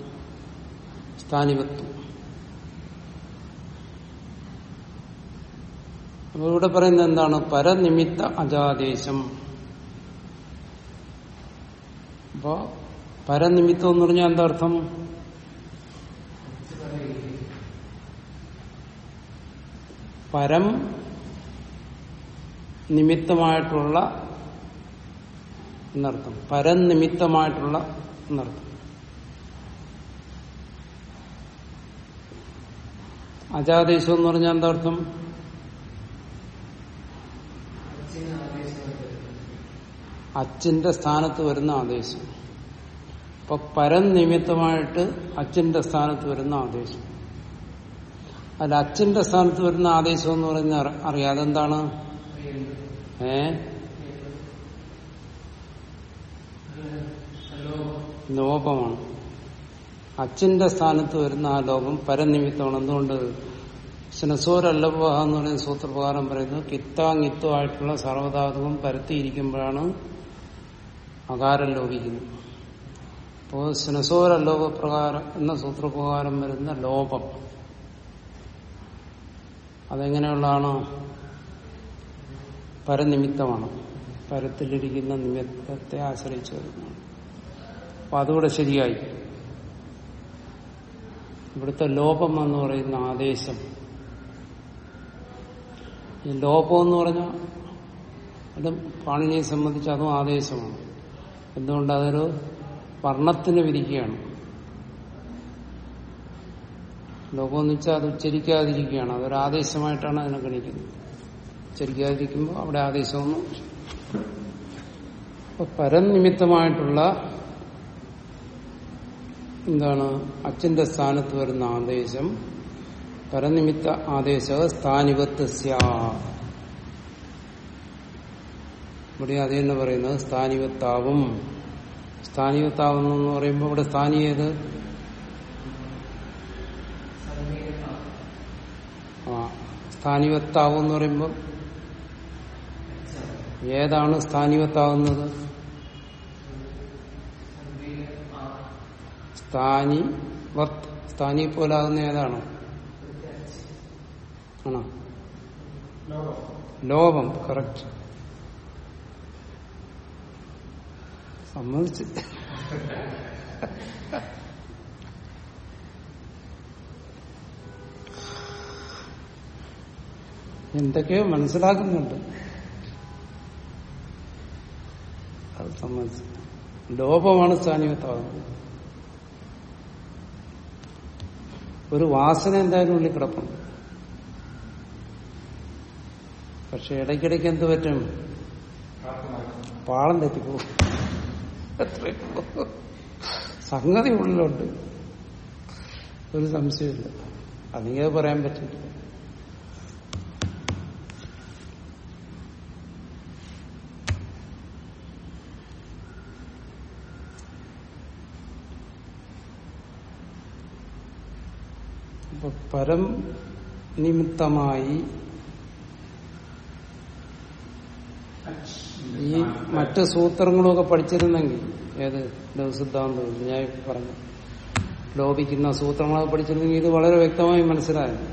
സ്ഥാനികത്വം. അപ്പൊ ഇവിടെ പറയുന്നത് എന്താണ്? പരനിമിത്ത അജാദേശം. അപ്പോ പരനിമിത്തം എന്ന് പറഞ്ഞാൽ എന്താ അർത്ഥം? പരം നിമിത്തമായിട്ടുള്ള എന്നർത്ഥം. പരനിമിത്തമായിട്ടുള്ള എന്നർത്ഥം. അജാദേശം എന്ന് പറഞ്ഞാൽ എന്താ അർത്ഥം? അച്ഛന്റെ സ്ഥാനത്ത് വരുന്ന ആദേശം. അപ്പൊ പരം നിമിത്തമായിട്ട് അച്ഛന്റെ സ്ഥാനത്ത് വരുന്ന ആദേശം. അല്ല അച്ഛന്റെ സ്ഥാനത്ത് വരുന്ന ആദേശം എന്ന് പറഞ്ഞാൽ അറിയാതെന്താണ് അറിയാം അതെന്താണ് ഏ ലോപമാണ് അച്ഛന്റെ സ്ഥാനത്ത് വരുന്ന ആ ലോകം പരനിമിത്തമാണ്. എന്തുകൊണ്ട്? ശനസോരല്ലഭ എന്ന് പറയുന്ന സൂത്രപ്രകാരം പറയുന്നു കിത്താങ്ങിത്തോ ആയിട്ടുള്ള സർവധാതുവും പരത്തിയിരിക്കുമ്പോഴാണ് അകാരം ലോപിക്കുന്നത്. അപ്പോൾ ശനസോരല്ലോപ പ്രകാരം എന്ന സൂത്രപ്രകാരം വരുന്ന ലോപം. അതെങ്ങനെയുള്ളതാണ്? പരനിമിത്തമാണ്. പരത്തിലിരിക്കുന്ന നിമിത്തത്തെ ആശ്രയിച്ചു വരുന്നതാണ് അപ്പൊ അതുകൂടെ ശരിയായി. ഇവിടുത്തെ ലോപം എന്ന് പറയുന്ന ആദേശം. ഈ ലോപം എന്ന് പറഞ്ഞാൽ അത് പാണിനിയെ സംബന്ധിച്ച് അതും ആദേശമാണ്. എന്തുകൊണ്ട് അതൊരു വർണത്തിന് വിരിക്കുകയാണ്? ലോകം എന്ന് വെച്ചാൽ അത് ഉച്ചരിക്കാതിരിക്കുകയാണ്. അതൊരു ആദേശമായിട്ടാണ് അതിനെ ഗണിക്കുന്നത്. ഉച്ചരിക്കാതിരിക്കുമ്പോൾ അവിടെ ആദേശമൊന്നും പരനിമിത്തമായിട്ടുള്ള എന്താണ്? അച്ഛന്റെ സ്ഥാനത്ത് വരുന്ന ആദേശം. പരനിമിത്ത ആദേശ സ്ഥാനിപത്ത് ഇവിടെ അത് തന്നെ പറയുന്നത് സ്ഥാനിപത്താവും സ്ഥാനികത്താവുന്നു എന്ന് പറയുമ്പോൾ ഇവിടെ സ്ഥാനീയത് ആ സ്ഥാനികത്താവും എന്ന് പറയുമ്പോൾ ഏതാണ് സ്ഥാനികത്താവുന്നത് സ്ഥാനി വത്ത് സ്ഥാനി പോലാകുന്ന ഏതാണ്? ആണോ? ലോപം കറക്റ്റ് സമ്മതിച്ച്. എന്തൊക്കെയോ മനസ്സിലാക്കുന്നുണ്ട്. അത് സമ്മതിച്ചു. ലോപമാണ് സ്ഥാനികത്താകുന്നത് ഒരു വാസന എന്തായാലും ഉള്ളിൽ കിടപ്പുണ്ട്. പക്ഷെ ഇടയ്ക്കിടയ്ക്ക് എന്ത് പറ്റും? പാളം തെറ്റിപ്പോകും സംഗതി ഉള്ളിലുണ്ട്. ഒരു സംശയമില്ല അതിങ്ങനെ അത് പറയാൻ പറ്റില്ല. പരം നിമിത്തമായി ഈ മറ്റു സൂത്രങ്ങളൊക്കെ പഠിച്ചിരുന്നെങ്കിൽ ഏത് ലഘുസിദ്ധാന്തം ഞാൻ പറഞ്ഞു. ലോപിക്കുന്ന സൂത്രങ്ങളൊക്കെ പഠിച്ചിരുന്നെങ്കിൽ ഇത് വളരെ വ്യക്തമായി മനസ്സിലായത്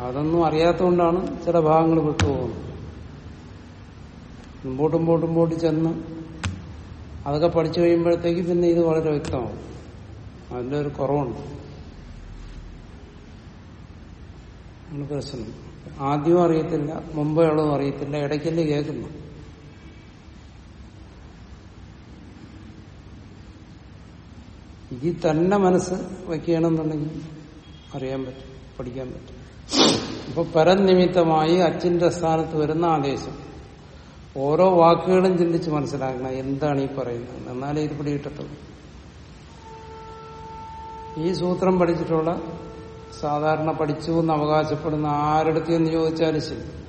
അതൊന്നും അറിയാത്തതുകൊണ്ടാണ് ചില ഭാഗങ്ങൾ വിട്ടുപോകുന്നത്. മുമ്പോട്ടും പോട്ടും മുമ്പോട്ട് ചെന്ന് അതൊക്കെ പഠിച്ചു കഴിയുമ്പോഴത്തേക്ക് പിന്നെ ഇത് വളരെ വ്യക്തമാവും. അതിന്റെ ഒരു കുറവുണ്ട്. ആണ് പ്രശ്നം ആദ്യം അറിയത്തില്ല മുമ്പേ ഉള്ളതും അറിയത്തില്ല ഇടയ്ക്കല്ലേ കേൾക്കുന്നു ഇതിൽ തന്നെ മനസ്സ് വയ്ക്കുകയാണെന്നുണ്ടെങ്കിൽ അറിയാൻ പറ്റും പഠിക്കാൻ പറ്റും. അപ്പൊ പരനിമിത്തമായി അച്ഛന്റെ സ്ഥാനത്ത് വരുന്ന ആദേശം ഓരോ വാക്കുകളും ചിന്തിച്ച് മനസ്സിലാക്കണം എന്താണ് ഈ പറയുന്നത്. എന്നാലേ ഇത് പിടികിട്ടത്തുള്ളൂ. ഈ സൂത്രം പഠിച്ചിട്ടുള്ള സാധാരണ പഠിച്ചു എന്ന് അവകാശപ്പെടുന്ന ആരുടെ എന്ന് ചോദിച്ചാലും ശരി.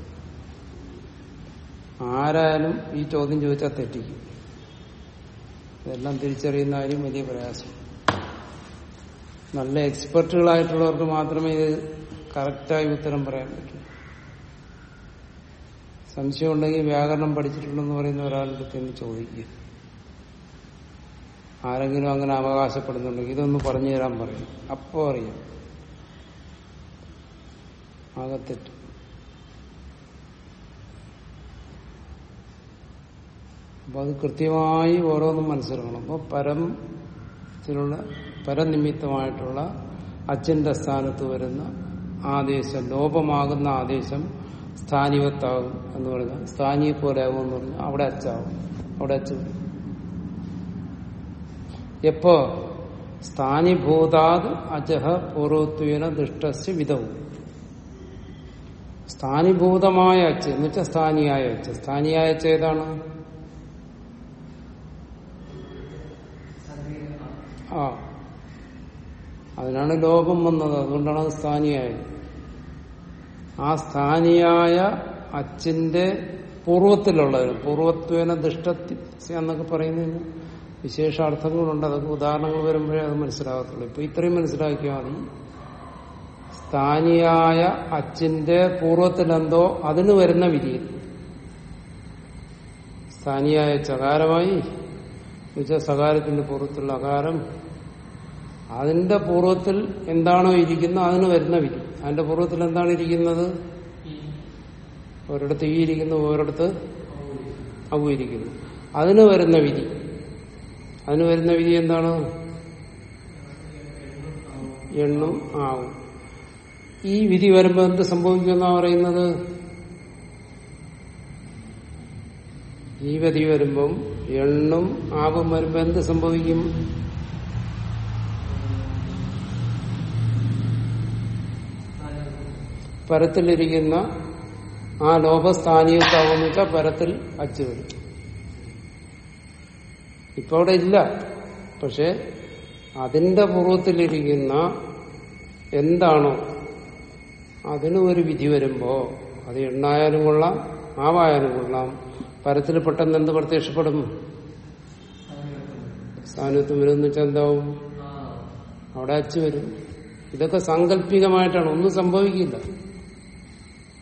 ആരായാലും ഈ ചോദ്യം ചോദിച്ചാൽ തെറ്റിക്കും. ഇതെല്ലാം തിരിച്ചറിയുന്ന കാര്യം വലിയ പ്രയാസം. നല്ല എക്സ്പെർട്ടുകളായിട്ടുള്ളവർക്ക് മാത്രമേ ഇത് കറക്റ്റായി ഉത്തരം പറയാൻ പറ്റൂ. സംശയം ഉണ്ടെങ്കിൽ വ്യാകരണം പഠിച്ചിട്ടുണ്ടെന്ന് പറയുന്ന ഒരാളുടെ തന്നെ ചോദിക്കുക ആരെങ്കിലും അങ്ങനെ അവകാശപ്പെടുന്നുണ്ടെങ്കിൽ ഇതൊന്ന് പറഞ്ഞു തരാൻ പറയും. അപ്പോ അറിയാം. ആകെ തെറ്റും അപ്പൊ അത് കൃത്യമായി ഓരോന്നും മനസ്സിലാക്കണം. അപ്പൊ പരത്തിലുള്ള പരനിമിത്തമായിട്ടുള്ള അച്ഛന്റെ സ്ഥാനത്ത് വരുന്ന ആദേശം ലോപമാകുന്ന ആദേശം സ്ഥാനികത്താകും എന്ന് പറഞ്ഞാൽ സ്ഥാനിയെ പോലെ എന്ന് പറഞ്ഞാൽ അവിടെ അച്ചാവും അവിടെ അച്ഛൻ. എപ്പോ? സ്ഥാനിഭൂതാത് അജഹ പൂർവത്വേന ദുഷ്ടസ് വിധവും. സ്ഥാനിഭൂതമായ അച്ച് എന്നുവെച്ചാൽ സ്ഥാനിയായ അച്ച് സ്ഥാനിയായ അച്ച് ഏതാണ്? ആ. അതിനാണ് ലോകം വന്നത്. അതുകൊണ്ടാണ് അത് സ്ഥാനിയായത്. ആ സ്ഥാനിയായ അച്ഛന്റെ പൂർവത്തിലുള്ളതിന് പൂർവത്വേന ദുഷ്ടത്തി എന്നൊക്കെ പറയുന്നതിന് വിശേഷാർത്ഥങ്ങളുണ്ട്. അതൊക്കെ ഉദാഹരണങ്ങൾ വരുമ്പോഴേ അത് മനസ്സിലാകത്തുള്ളൂ. ഇപ്പൊ ഇത്രയും മനസ്സിലാക്കിയാൽ മതി. സ്ഥാനിയായ അച്ചിന്റെ പൂർവത്തിലെന്തോ അതിന് വരുന്ന വിധി. സ്ഥാനിയായ ചകാരമായി. സകാരത്തിന്റെ പൂർവത്തിലുള്ള അകാരം. അതിന്റെ പൂർവത്തിൽ എന്താണോ ഇരിക്കുന്നത് അതിന് വരുന്ന വിധി. അതിന്റെ പൂർവത്തിൽ എന്താണ് ഇരിക്കുന്നത്? ഒരിടത്ത് ഈ ഇരിക്കുന്നു ഒരിടത്ത് അവ ഇരിക്കുന്നു. അതിന് വരുന്ന വിധി. അതിന് വരുന്ന വിധി എന്താണ്? എണ്ണും ആവും. ഈ വിധി വരുമ്പോൾ എന്ത് സംഭവിക്കുമെന്നാ പറയുന്നത്? ഈ വിധി വരുമ്പം എണ്ണും ആവും വരുമ്പോ എന്ത് സംഭവിക്കും? പരത്തിലിരിക്കുന്ന ആ ലോഭസ്ഥാനീയത്താവെന്ന് വെച്ചാൽ പരത്തിൽ അച്ചു വരും ഇപ്പൊ അവിടെ ഇല്ല. പക്ഷെ അതിന്റെ പൂർവത്തിലിരിക്കുന്ന എന്താണോ അതിന് ഒരു വിധി വരുമ്പോ അത് എണ്ണായാലും കൊള്ളാം ആവായാലും കൊള്ളാം. പരത്തിൽ പെട്ടെന്ന് എന്ത് പ്രത്യക്ഷപ്പെടും? സാന്നിധ്യം വരുമെന്ന് വെച്ചാൽ എന്താവും? അവിടെ അച്ചു വരും. ഇതൊക്കെ സാങ്കല്പികമായിട്ടാണ്. ഒന്നും സംഭവിക്കില്ല.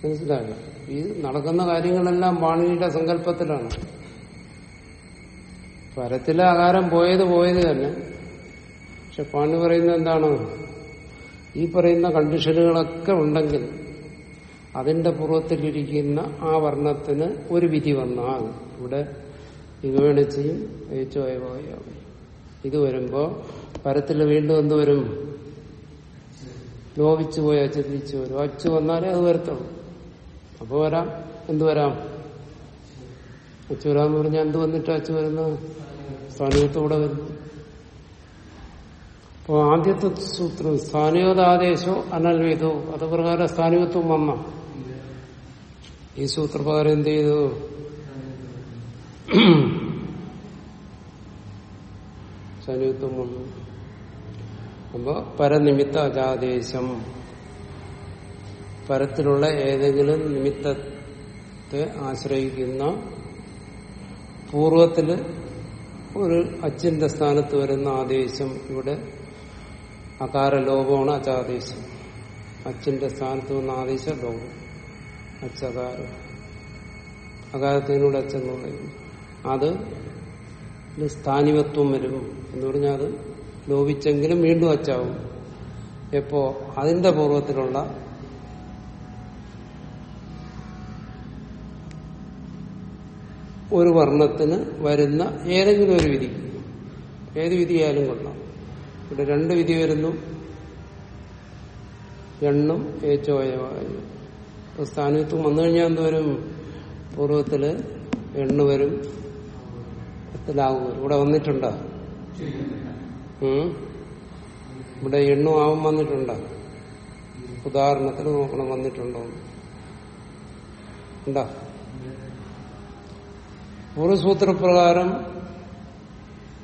മനസ്സിലായോ? ഈ നടക്കുന്ന കാര്യങ്ങളെല്ലാം വാണിയുടെ സങ്കല്പത്തിലാണ്. പരത്തിലെ ആകാരം പോയത് പോയത് തന്നെ. പക്ഷെ പാണി പറയുന്നത് എന്താണ്? ഈ പറയുന്ന കണ്ടീഷനുകളൊക്കെ ഉണ്ടെങ്കിൽ അതിന്റെ പൂർവത്തിലിരിക്കുന്ന ആ വർണത്തിന് ഒരു വിധി വന്നാൽ ഇവിടെ ഇകവേണിച്ചയും ഏച്ചുവായും ഇത് വരുമ്പോ പരത്തിൽ വീണ്ടും എന്ത് വരും? ലോപിച്ചു പോയി ചിന്തിച്ചു വരും. അച്ചു വന്നാലേ അത് വരത്തുള്ളൂ. അപ്പൊ വരാം. എന്ത് വരാം? അച്ചു വരാന്ന് പറഞ്ഞാൽ എന്ത് വന്നിട്ട് അച്ചു വരുന്നത്? സ്ഥാനീയത്തോടെ വരുന്നു അപ്പൊ ആദ്യത്തെ സൂത്രം സ്ഥാനീയതാദേശോ അനൽവേദോ അത് പ്രകാരം സ്ഥാനീയത്വം വന്ന. ഈ സൂത്രപ്രകാരം എന്ത് ചെയ്തു? സ്ഥാനീയത്വം വന്നു. അപ്പൊ പരനിമിത്ത അജാദേശം പരത്തിലുള്ള ഏതെങ്കിലും നിമിത്തത്തെ ആശ്രയിക്കുന്ന പൂർവത്തിൽ ഒരു അച്ഛന്റെ സ്ഥാനത്ത് വരുന്ന ആദേശം ഇവിടെ അകാര ലോകമാണ് അച്ചാദേശം അച്ഛന്റെ സ്ഥാനത്ത് വന്ന ആദേശ ലോകം അച്ചകാരം. അകാരത്തിനോട് അച്ചെന്ന് പറയുന്നു. അത് സ്ഥാനികത്വം വരും. എന്ന് പറഞ്ഞാൽ അത് ലോപിച്ചെങ്കിലും വീണ്ടും അച്ചാവും എപ്പോ അതിന്റെ പൂർവത്തിലുള്ള ഒരു വർണത്തിന് വരുന്ന ഏതെങ്കിലും ഒരു വിധി. ഏത് വിധിയായാലും കൊള്ളാം. ഇവിടെ രണ്ട് വിധി വരുന്നു. എണ്ണും ഏച്ചോയവായും ഇപ്പൊ സ്ഥാനത്വം വന്നു കഴിഞ്ഞാൽ എന്തോരും പൂർവത്തിൽ എണ്ണു വരും. ലാവും വരും. ഇവിടെ വന്നിട്ടുണ്ടോ? ഇവിടെ എണ്ണു ആവും വന്നിട്ടുണ്ടോ? ഉദാഹരണത്തിന് നോക്കണം വന്നിട്ടുണ്ടോ? ഉണ്ടോ? പൂർവസൂത്രപ്രകാരം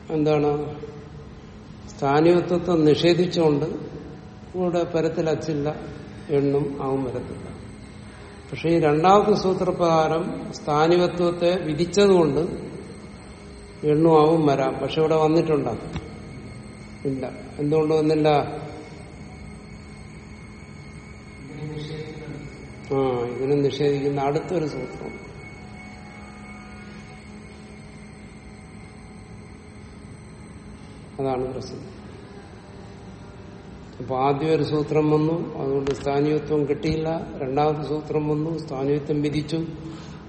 എന്താണ്? സ്ഥാനീയത്വത്തെ നിഷേധിച്ചുകൊണ്ട് ഇവിടെ പരത്തിൽ അച്ചില്ല എണ്ണും ആവും വരത്തില്ല. പക്ഷെ ഈ രണ്ടാമത്തെ സൂത്രപ്രകാരം സ്ഥാനികത്വത്തെ വിധിച്ചതുകൊണ്ട് എണ്ണും ആവും വരാം. പക്ഷെ ഇവിടെ വന്നിട്ടുണ്ടോ? ഇല്ല. എന്തുകൊണ്ട് വന്നില്ല? ആ ഇതിനെ നിഷേധിക്കുന്ന അടുത്തൊരു സൂത്രം. അതാണ് പ്രശ്നം. അപ്പൊ ആദ്യം ഒരു സൂത്രം വന്നു അതുകൊണ്ട് സ്ഥാനീയത്വം കിട്ടിയില്ല. രണ്ടാമത്തെ സൂത്രം വന്നു സ്ഥാനീയത്വം വിധിച്ചു.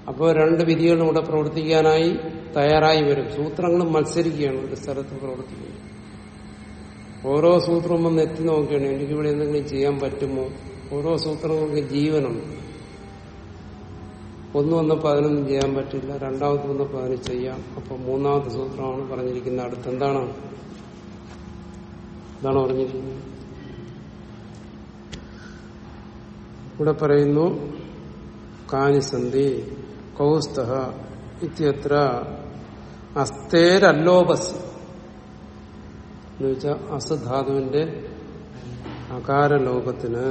അപ്പോൾ രണ്ട് വിധികളും ഇവിടെ പ്രവർത്തിക്കാനായി തയ്യാറായി വരും. സൂത്രങ്ങളും മത്സരിക്കുകയാണ് ഒരു സ്ഥലത്ത് പ്രവർത്തിക്കുന്നത്. ഓരോ സൂത്രവും വന്ന് എത്തി നോക്കുകയാണ്. എനിക്കിവിടെ എന്തെങ്കിലും ചെയ്യാൻ പറ്റുമോ? ഓരോ സൂത്രങ്ങൾക്ക് ജീവനുണ്ട്. ഒന്ന് വന്നപ്പോൾ അതിനൊന്നും ചെയ്യാൻ പറ്റില്ല. രണ്ടാമത് വന്നപ്പോൾ അതിന് ചെയ്യാം. അപ്പോൾ മൂന്നാമത്തെ സൂത്രമാണ് പറഞ്ഞിരിക്കുന്നത്. അടുത്ത് എന്താണ് പറഞ്ഞിരിക്കുന്നത്? ഇവിടെ പറയുന്നു കാനിസന്ധി കൗസ്ത ഇത്യത്ര അസ്തേരല്ലോപസ് എന്ന് വെച്ചാൽ അസുധാതുവിന്റെ അകാരലോകത്തിന്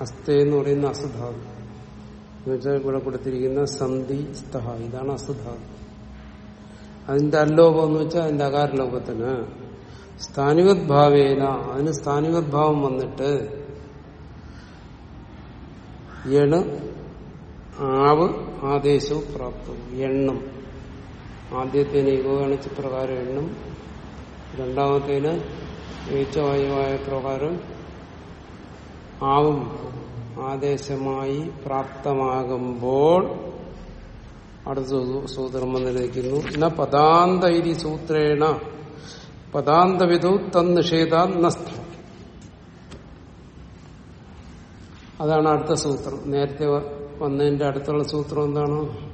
അസ്തേ എന്ന് പറയുന്ന അസുധാതു. എന്ന് വെച്ചാൽ ഇവിടെ കൊടുത്തിരിക്കുന്ന സന്ധി സ്തഹ ഇതാണ് അസുധാതു. അതിന്റെ അല്ലോപം എന്ന് വെച്ചാൽ അതിന്റെ അകാരലോകത്തിന് സ്ഥാനികദ്ഭാവേന അതിന് സ്ഥാനികദ്ഭാവം വന്നിട്ട് എണ് ആവ് ആദേശവും പ്രാപ്തവും എണ്ണം. ആദ്യത്തേന് ഇകോഗണിച്ച് പ്രകാരം എണ്ണം. രണ്ടാമത്തേന് ഏച്ചവായുവായ പ്രകാരം ആവും. ആദേശമായി പ്രാപ്തമാകുമ്പോൾ അടുത്ത സൂത്രം വന്നിരിക്കുന്നു. ന പദാന്തൈരി സൂത്രേണ. പദാന്തവിധു തന്നിഷേധാ നസ്ഥ അതാണ് അടുത്ത സൂത്രം. നേരത്തെ വന്നതിന്റെ അടുത്തുള്ള സൂത്രം എന്താണ്?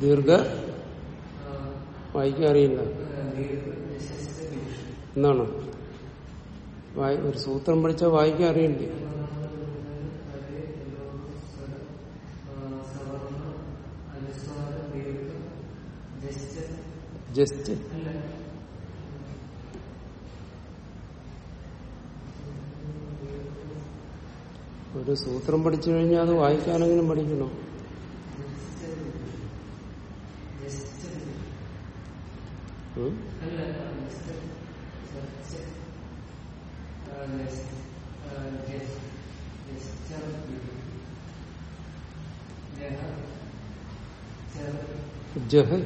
ദീർഘ വായിക്കാൻ അറിയില്ല. എന്നാണ്? ഒരു സൂത്രം പഠിച്ചാൽ വായിക്കാൻ അറിയില്ലേ. ജസ്റ്റ് ഒരു സൂത്രം പഠിച്ചു കഴിഞ്ഞാൽ അത് വായിക്കാനെങ്കിലും പഠിക്കണോ? ജഹ്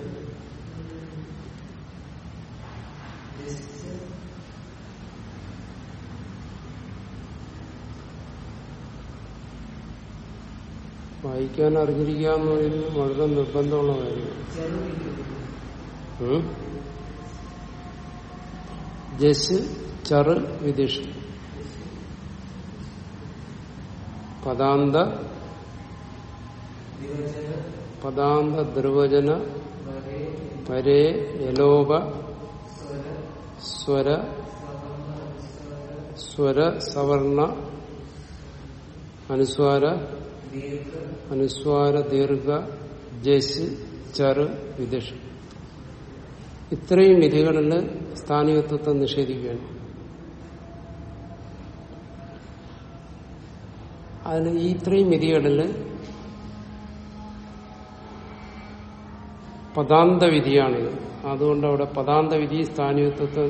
വായിക്കാൻ അറിഞ്ഞിരിക്കുക എന്ന് പറയുന്നത് വളരെ നിർബന്ധമുള്ള കാര്യമാണ്? ജസ് ചറ് വിദിഷ്. പദാന്ത. പദാന്ത ദ്രുവചന പരേ യലോപ. സ്വര. സ്വര സവർണ. അനുസ്വാര. അനുസ്വാര ദീർഘ ജസ് ചറ് വിദിഷ്. ഇത്രയും വിധികളിൽ സ്ഥാനികത്വത്തെ നിഷേധിക്കുകയാണ്. അതിന് ഈ ഇത്രയും വിധികളിൽ പദാന്ത വിധിയാണ് അതുകൊണ്ട് അവിടെ പദാന്ത വിധി സ്ഥാനികത്വത്തെ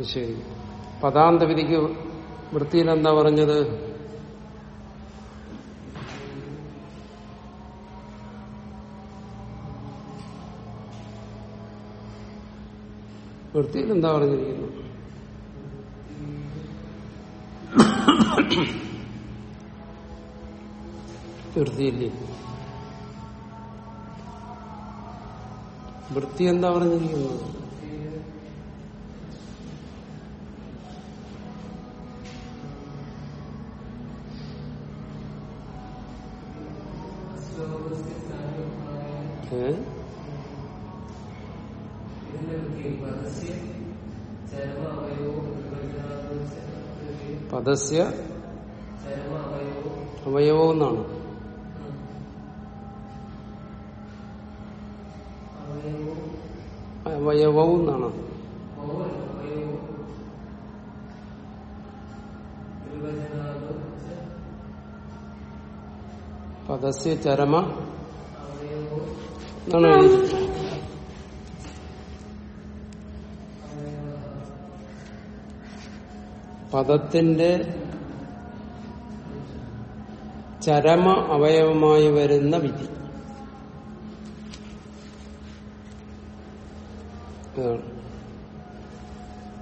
നിഷേധിക്കും. പദാന്ത വിധിക്ക് വൃത്തിയിൽ എന്താ പറഞ്ഞത്? വൃത്തിയിൽ എന്താ പറഞ്ഞിരിക്കുന്നു? വൃത്തിയില്ലേ? വൃത്തി എന്താ പറഞ്ഞിരിക്കുന്നത്? പദസ്യ അവയവോ എന്നാണ്. അവയവവും എന്നാണ്. പദസ്യ ചരമ എന്നാണ് പദത്തിന്റെ ചരമ അവയവമായി വരുന്ന വിധി.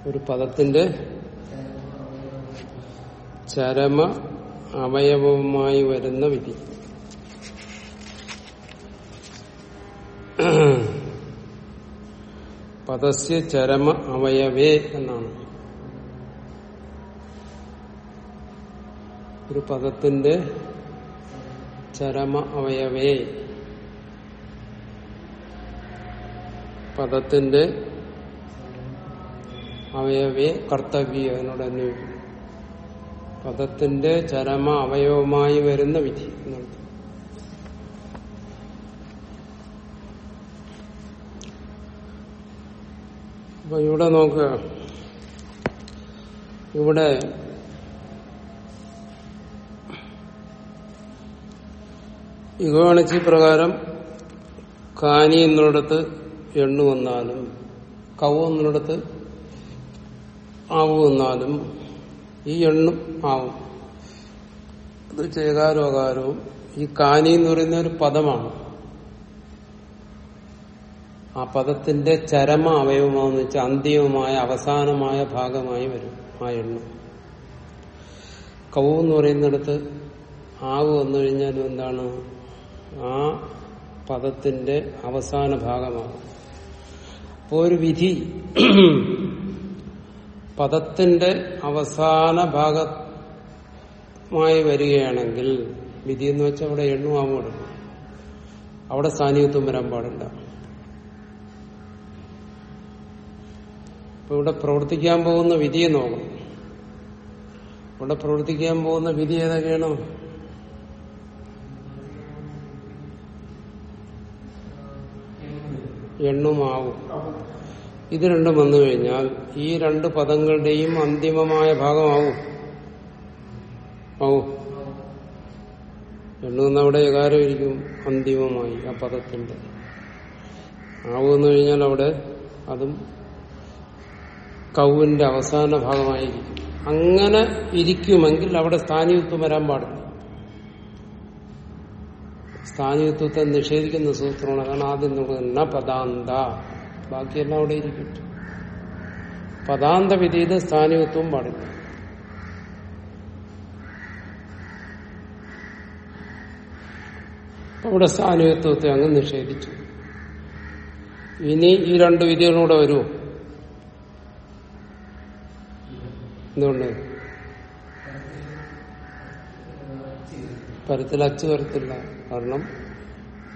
ഒരു പദത്തിന്റെ ചരമ അവയവമായി വരുന്ന വിധി. പദസ്യ ചരമ അവയവേ എന്നാണ്. ഒരു പദത്തിന്റെ ചരമ അവയവേ. പദത്തിന്റെ അവയവേ കർത്തവ്യ അതിനോട് അന്വയിക്കും പദത്തിന്റെ ചരമ അവയവമായി വരുന്ന വിധി എന്നുള്ളത് അപ്പൊ ഇവിടെ നോക്കുക. ഇവിടെ ഇഗോണിച്ചി പ്രകാരം കാനി എന്നിടത്ത് എണ്ണു വന്നാലും കവ് എന്നിടത്ത് ആവു വന്നാലും ഈ എണ്ണും ആവും. അത് ചേകാരോ അകാരവും ഈ കാനി എന്ന് പറയുന്ന ഒരു പദമാണ്. ആ പദത്തിന്റെ ചരമ അവയവമാണെന്ന് വെച്ചാൽ അന്തിമമായ അവസാനമായ ഭാഗമായി വരും ആ എണ്ണം. കവ് എന്ന് പറയുന്നിടത്ത് ആവ് വന്നു കഴിഞ്ഞാലും എന്താണ്? ആ പദത്തിന്റെ അവസാന ഭാഗമാണ്. അപ്പോൾ ഒരു വിധി. പദത്തിന്റെ അവസാന ഭാഗമായി വരികയാണെങ്കിൽ വിധി എന്ന് വെച്ചാൽ അവിടെ എണ്ണു ആവും അവിടെ സ്ഥാനീയത്വം വരാൻ പാടില്ല. അപ്പൊ ഇവിടെ പ്രവർത്തിക്കാൻ പോകുന്ന വിധിയെ നോക്കണം. ഇവിടെ പ്രവർത്തിക്കാൻ പോകുന്ന വിധി ഏതൊക്കെയാണോ? എണ്ണുമാവും. ഇത് രണ്ടും വന്നു കഴിഞ്ഞാൽ ഈ രണ്ട് പദങ്ങളുടെയും അന്തിമമായ ഭാഗമാവും. ആവും എണ്ണുന്ന അവിടെ ഏകാരമായിരിക്കും. അന്തിമമായി ആ പദത്തിന്റെ. ആവുമെന്ന് കഴിഞ്ഞാൽ അവിടെ അതും കൗവിന്റെ അവസാന ഭാഗമായിരിക്കും. അങ്ങനെ ഇരിക്കുമെങ്കിൽ അവിടെ സ്ഥാനീയത്വം വരാൻ പാടില്ല. സ്ഥാനീയത്വത്തെ നിഷേധിക്കുന്ന സൂത്രമാണ്. അതാണ് ആദ്യം തുടങ്ങുന്ന പദാന്ത. ബാക്കിയെല്ലാം അവിടെ ഇരിക്കും. പദാന്ത വിധിയിൽ സ്ഥാനീയത്വം പാടില്ല. അവിടെ സ്ഥാനീയത്വത്തെ അങ്ങ് നിഷേധിച്ചു. ഇനി ഈ രണ്ട് വിധികളൂടെ വരുമോ എന്തുകൊണ്ട്? പരത്തിൽ അച്ചു വരത്തില്ല. കാരണം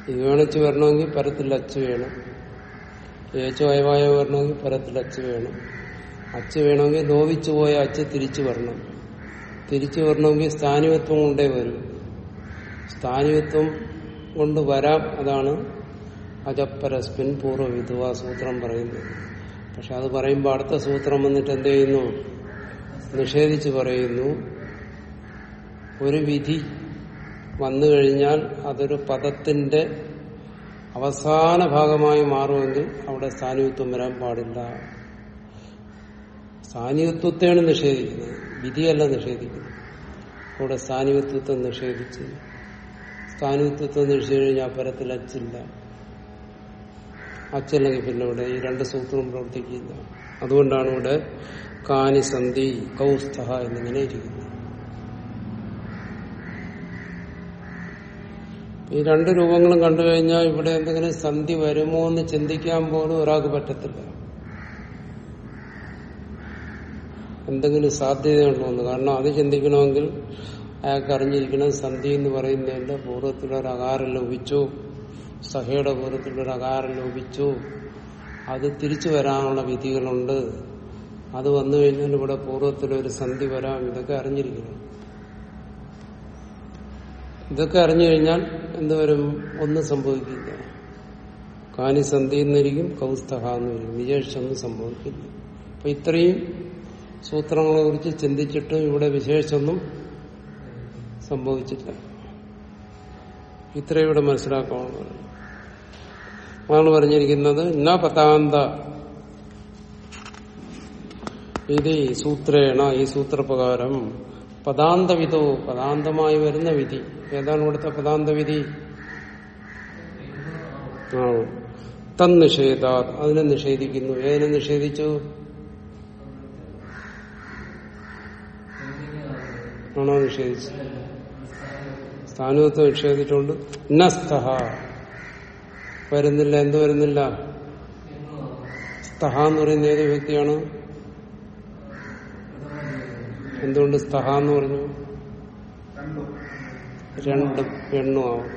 ഇത് വേണിച്ച് വരണമെങ്കിൽ പരത്തിൽ അച്ച് വേണം. ഏച്ചു വയവായ വരണമെങ്കിൽ പരത്തിൽ അച്ച് വേണം. അച്ച് വേണമെങ്കിൽ ലോപിച്ചു പോയ അച്ച് തിരിച്ചു വരണം. തിരിച്ചു വരണമെങ്കിൽ സ്ഥാനികത്വം കൊണ്ടേ വരും. സ്ഥാനികത്വം കൊണ്ട് വരാം അതാണ് അജപ്പരസ്മിൻ പൂർവവിധുവ സൂത്രം പറയുന്നത്. പക്ഷെ അത് പറയുമ്പോൾ അടുത്ത സൂത്രം വന്നിട്ട് എന്ത് ചെയ്യുന്നു? നിഷേധിച്ച് പറയുന്നു. ഒരു വിധി വന്നു കഴിഞ്ഞാൽ അതൊരു പദത്തിന്റെ അവസാന ഭാഗമായി മാറുമെങ്കിൽ അവിടെ സ്ഥാനികത്വം വരാൻ പാടില്ല. സ്ഥാനികത്വത്തെയാണ് നിഷേധിക്കുന്നത്. വിധിയല്ല നിഷേധിക്കുന്നത്. അവിടെ സ്ഥാനികത്വത്തെ നിഷേധിച്ച് സാന്നിധ്യത്തെ നിഷേധിച്ചു കഴിഞ്ഞാൽ പരത്തിൽ അച്ചില്ല അച്ചല്ലെങ്കിൽ പിന്നെ ഇവിടെ ഈ രണ്ട് സൂത്രവും പ്രവർത്തിക്കില്ല. അതുകൊണ്ടാണ് ഇവിടെ കാനി സന്ധി കൗസ്തഹ എന്നിങ്ങനെ ഇരിക്കുന്നത്. ഈ രണ്ട് രൂപങ്ങളും കണ്ടു കഴിഞ്ഞാൽ ഇവിടെ എന്തെങ്കിലും സന്ധി വരുമോ എന്ന് ചിന്തിക്കാൻ പോലും ഒരാൾക്ക് പറ്റത്തില്ല. എന്തെങ്കിലും സാധ്യതയുണ്ടോ എന്ന്. കാരണം അത് ചിന്തിക്കണമെങ്കിൽ അയാൾക്ക് അറിഞ്ഞിരിക്കണം സന്ധി എന്ന് പറയുന്നതിന്റെ പൂർവത്തിലൊരു അകാരം ലോപിച്ചു സഹയുടെ പൂർവത്തിലൊരു അകാരം ലോപിച്ചു അത് തിരിച്ചു വരാനുള്ള വിധികളുണ്ട്. അത് വന്നു കഴിഞ്ഞാൽ ഇവിടെ പൂർവത്തിലൊരു സന്ധി വരാം. ഇതൊക്കെ അറിഞ്ഞിരിക്കണം. ഇതൊക്കെ അറിഞ്ഞു കഴിഞ്ഞാൽ എന്തുവരും ഒന്നും സംഭവിക്കില്ല. കാനി സന്ധി എന്നിരിക്കും കൗസ്തഹ എന്നിരിക്കും വിശേഷമൊന്നും സംഭവിക്കില്ല. അപ്പൊ ഇത്രയും സൂത്രങ്ങളെ കുറിച്ച് ചിന്തിച്ചിട്ടും ഇവിടെ വിശേഷമൊന്നും സംഭവിച്ചില്ല. ഇത്ര ഇവിടെ മനസ്സിലാക്കാവുന്നതാണ്. അതാണ് പറഞ്ഞിരിക്കുന്നത് ന പതാന്ത ഇത് സൂത്രേണ ഈ സൂത്രപ്രകാരം പദാന്തവിധോ പദാന്തമായി വരുന്ന വിധി. ഏതാണ് ഇവിടുത്തെ പദാന്ത വിധി ആ തന്നിഷേധ അതിനെ നിഷേധിക്കുന്നു. ഏതിനെ നിഷേധിച്ചു? ആണോ നിഷേധിച്ചു സ്ഥാനത്വം നിഷേധിച്ചുകൊണ്ട് നസ്തഹ. വരുന്നില്ല. എന്ത് വരുന്നില്ല? സ്തഹ എന്ന് പറയുന്ന ഏത് വ്യക്തിയാണ്? എന്തുകൊണ്ട് സ്തഹ എന്ന് പറഞ്ഞു? രണ്ടും പെണ്ണും ആവും.